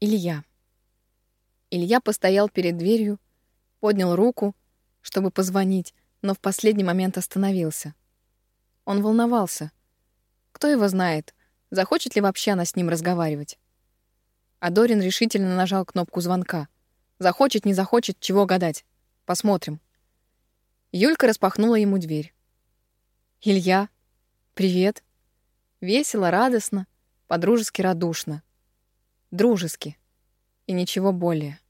Илья. Илья постоял перед дверью, поднял руку, чтобы позвонить, но в последний момент остановился. Он волновался. Кто его знает, захочет ли вообще она с ним разговаривать. А Дорин решительно нажал кнопку звонка. Захочет, не захочет, чего гадать. Посмотрим. Юлька распахнула ему дверь. «Илья, привет». Весело, радостно, подружески радушно. Дружески. И ничего более.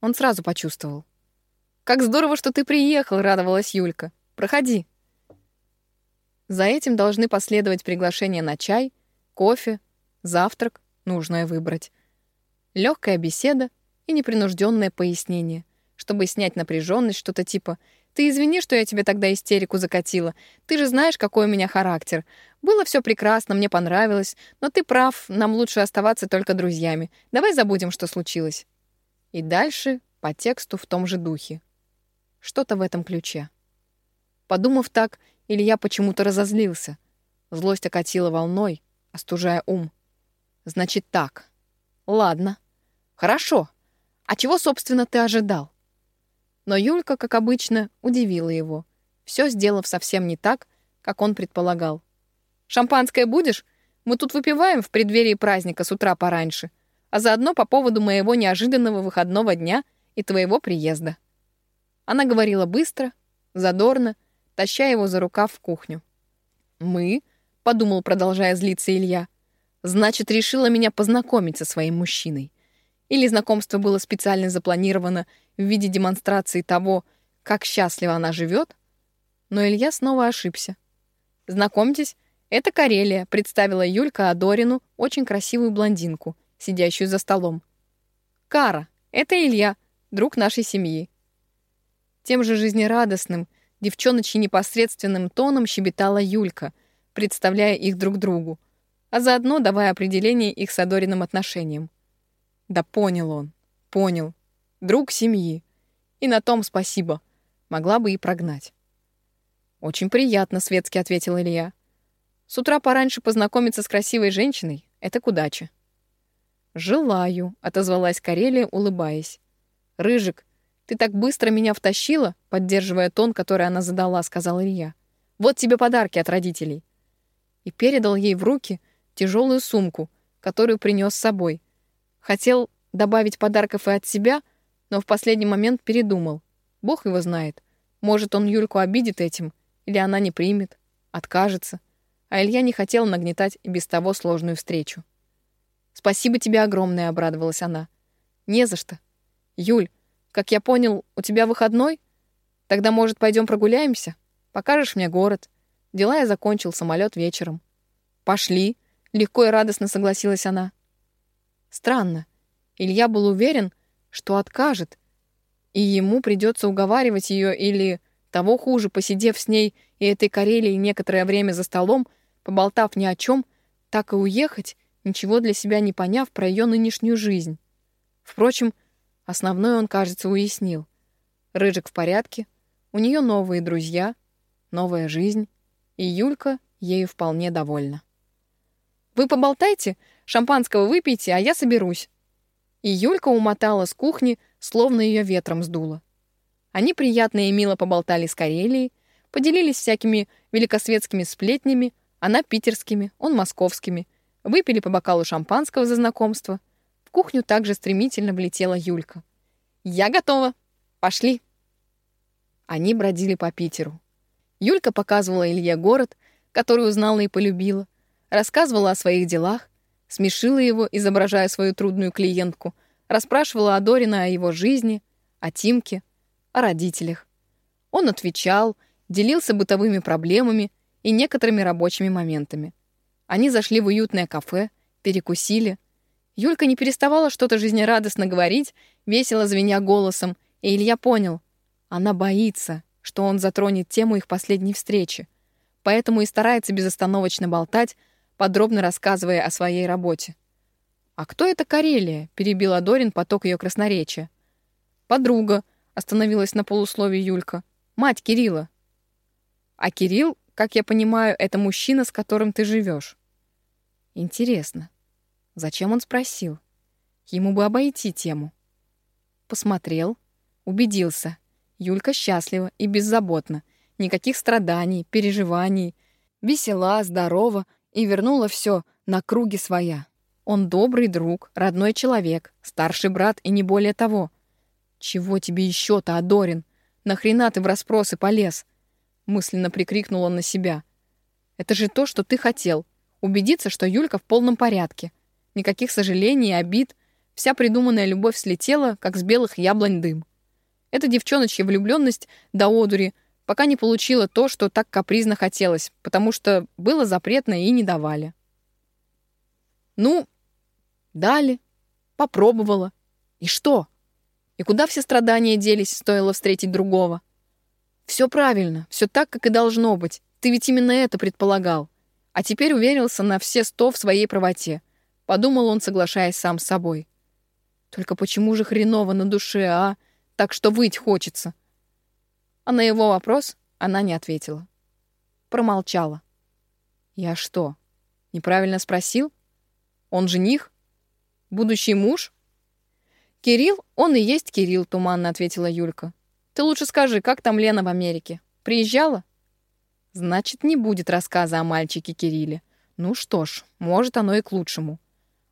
Он сразу почувствовал. «Как здорово, что ты приехал!» — радовалась Юлька. «Проходи». За этим должны последовать приглашения на чай, кофе, завтрак, нужное выбрать, легкая беседа и непринужденное пояснение, чтобы снять напряженность, что-то типа «Ты извини, что я тебе тогда истерику закатила. Ты же знаешь, какой у меня характер. Было все прекрасно, мне понравилось, но ты прав, нам лучше оставаться только друзьями. Давай забудем, что случилось». И дальше по тексту в том же духе. Что-то в этом ключе. Подумав так, Илья почему-то разозлился. Злость окатила волной, остужая ум. Значит так. Ладно. Хорошо. А чего, собственно, ты ожидал? Но Юлька, как обычно, удивила его, все сделав совсем не так, как он предполагал. «Шампанское будешь? Мы тут выпиваем в преддверии праздника с утра пораньше, а заодно по поводу моего неожиданного выходного дня и твоего приезда». Она говорила быстро, задорно, таща его за рукав в кухню. «Мы?» — подумал, продолжая злиться Илья. «Значит, решила меня познакомить со своим мужчиной. Или знакомство было специально запланировано в виде демонстрации того, как счастливо она живет? Но Илья снова ошибся. «Знакомьтесь, это Карелия», — представила Юлька Адорину очень красивую блондинку, сидящую за столом. «Кара, это Илья, друг нашей семьи». Тем же жизнерадостным, девчоночьи непосредственным тоном щебетала Юлька, представляя их друг другу, а заодно давая определение их с Адориным отношениям. Да понял он, понял. Друг семьи. И на том спасибо. Могла бы и прогнать. «Очень приятно», — светски ответил Илья. «С утра пораньше познакомиться с красивой женщиной — это к удаче». «Желаю», — отозвалась Карелия, улыбаясь. «Рыжик, ты так быстро меня втащила», — поддерживая тон, который она задала, сказал Илья. «Вот тебе подарки от родителей». И передал ей в руки тяжелую сумку, которую принес с собой, Хотел добавить подарков и от себя, но в последний момент передумал. Бог его знает. Может, он Юльку обидит этим, или она не примет, откажется. А Илья не хотел нагнетать и без того сложную встречу. «Спасибо тебе огромное», — обрадовалась она. «Не за что. Юль, как я понял, у тебя выходной? Тогда, может, пойдем прогуляемся? Покажешь мне город. Дела я закончил, самолет вечером». «Пошли», — легко и радостно согласилась она. Странно. Илья был уверен, что откажет, и ему придется уговаривать ее или, того хуже, посидев с ней и этой Карелией некоторое время за столом, поболтав ни о чем, так и уехать, ничего для себя не поняв про ее нынешнюю жизнь. Впрочем, основное он, кажется, уяснил. Рыжик в порядке, у нее новые друзья, новая жизнь, и Юлька ею вполне довольна. «Вы поболтайте, Шампанского выпейте, а я соберусь». И Юлька умотала с кухни, словно ее ветром сдуло. Они приятно и мило поболтали с Карелией, поделились всякими великосветскими сплетнями, она питерскими, он московскими, выпили по бокалу шампанского за знакомство. В кухню также стремительно влетела Юлька. «Я готова! Пошли!» Они бродили по Питеру. Юлька показывала Илье город, который узнала и полюбила, рассказывала о своих делах, смешила его, изображая свою трудную клиентку, расспрашивала о Дорина о его жизни, о Тимке, о родителях. Он отвечал, делился бытовыми проблемами и некоторыми рабочими моментами. Они зашли в уютное кафе, перекусили. Юлька не переставала что-то жизнерадостно говорить, весело звеня голосом, и Илья понял, она боится, что он затронет тему их последней встречи, поэтому и старается безостановочно болтать, подробно рассказывая о своей работе. «А кто это Карелия?» — перебила Дорин поток ее красноречия. «Подруга», — остановилась на полусловии Юлька. «Мать Кирилла». «А Кирилл, как я понимаю, это мужчина, с которым ты живешь. «Интересно, зачем он спросил? Ему бы обойти тему. Посмотрел, убедился. Юлька счастлива и беззаботна. Никаких страданий, переживаний. Весела, здорова и вернула все на круги своя. Он добрый друг, родной человек, старший брат и не более того. Чего тебе еще-то, Адорин? Нахрена ты в расспросы полез? Мысленно прикрикнул он на себя. Это же то, что ты хотел. Убедиться, что Юлька в полном порядке. Никаких сожалений и обид. Вся придуманная любовь слетела, как с белых яблонь дым. Эта девчоночья влюбленность до одури пока не получила то, что так капризно хотелось, потому что было запретно и не давали. Ну, Дали, попробовала. И что? И куда все страдания делись, стоило встретить другого? Все правильно, все так, как и должно быть. Ты ведь именно это предполагал. А теперь уверился на все сто в своей правоте. Подумал он, соглашаясь сам с собой. Только почему же хреново на душе, а? Так что выть хочется. А на его вопрос она не ответила. Промолчала. Я что, неправильно спросил? Он жених? Будущий муж? Кирилл, он и есть Кирилл, туманно ответила Юлька. Ты лучше скажи, как там Лена в Америке? Приезжала? Значит, не будет рассказа о мальчике Кирилле. Ну что ж, может, оно и к лучшему.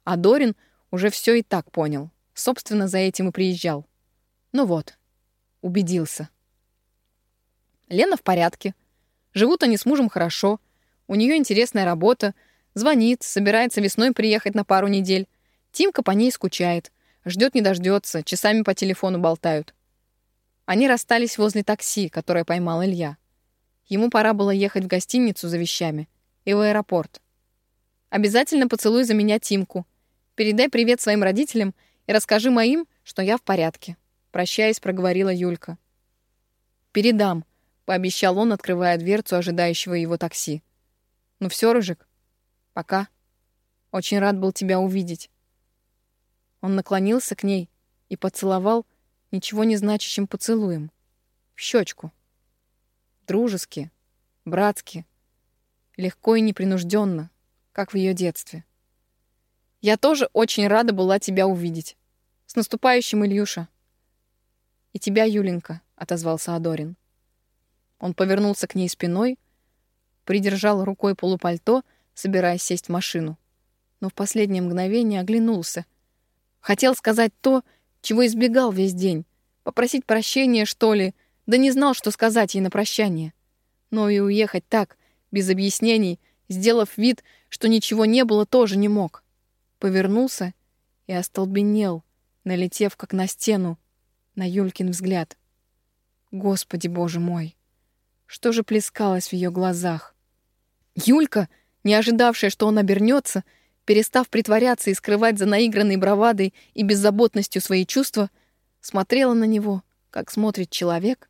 А Дорин уже все и так понял. Собственно, за этим и приезжал. Ну вот, убедился. Лена в порядке. Живут они с мужем хорошо. У нее интересная работа. Звонит, собирается весной приехать на пару недель. Тимка по ней скучает. Ждет не дождется, часами по телефону болтают. Они расстались возле такси, которое поймал Илья. Ему пора было ехать в гостиницу за вещами и в аэропорт. Обязательно поцелуй за меня Тимку. Передай привет своим родителям и расскажи моим, что я в порядке. Прощаясь, проговорила Юлька. «Передам», — пообещал он, открывая дверцу ожидающего его такси. «Ну все, Рыжик, пока. Очень рад был тебя увидеть». Он наклонился к ней и поцеловал ничего не значащим поцелуем. В щечку. Дружески, братски, легко и непринужденно, как в ее детстве. «Я тоже очень рада была тебя увидеть. С наступающим, Ильюша!» «И тебя, Юленька», — отозвался Адорин. Он повернулся к ней спиной, придержал рукой полупальто, собираясь сесть в машину, но в последнее мгновение оглянулся Хотел сказать то, чего избегал весь день. Попросить прощения, что ли, да не знал, что сказать ей на прощание. Но и уехать так, без объяснений, сделав вид, что ничего не было, тоже не мог. Повернулся и остолбенел, налетев как на стену, на Юлькин взгляд. Господи, боже мой! Что же плескалось в ее глазах? Юлька, не ожидавшая, что он обернется, — перестав притворяться и скрывать за наигранной бравадой и беззаботностью свои чувства, смотрела на него, как смотрит человек,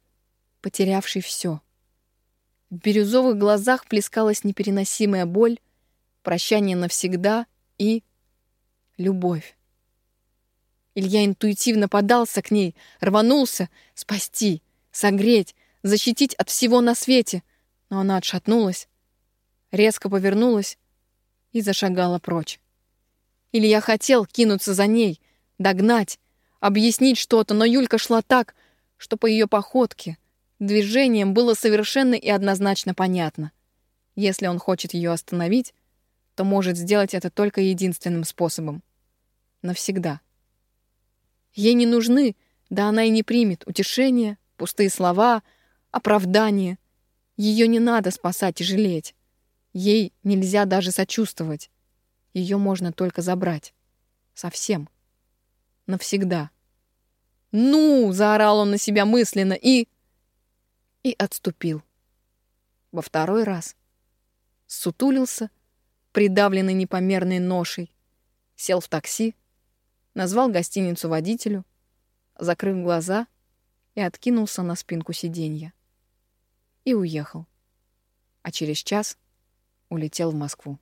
потерявший все. В бирюзовых глазах плескалась непереносимая боль, прощание навсегда и любовь. Илья интуитивно подался к ней, рванулся спасти, согреть, защитить от всего на свете, но она отшатнулась, резко повернулась и зашагала прочь. Или я хотел кинуться за ней, догнать, объяснить что-то, но Юлька шла так, что по ее походке, движениям было совершенно и однозначно понятно. Если он хочет ее остановить, то может сделать это только единственным способом. Навсегда. Ей не нужны, да она и не примет, утешения, пустые слова, оправдания. Ее не надо спасать и жалеть. Ей нельзя даже сочувствовать. Ее можно только забрать. Совсем. Навсегда. «Ну!» — заорал он на себя мысленно и... И отступил. Во второй раз. Сутулился, придавленный непомерной ношей. Сел в такси, назвал гостиницу водителю, закрыл глаза и откинулся на спинку сиденья. И уехал. А через час улетел в Москву.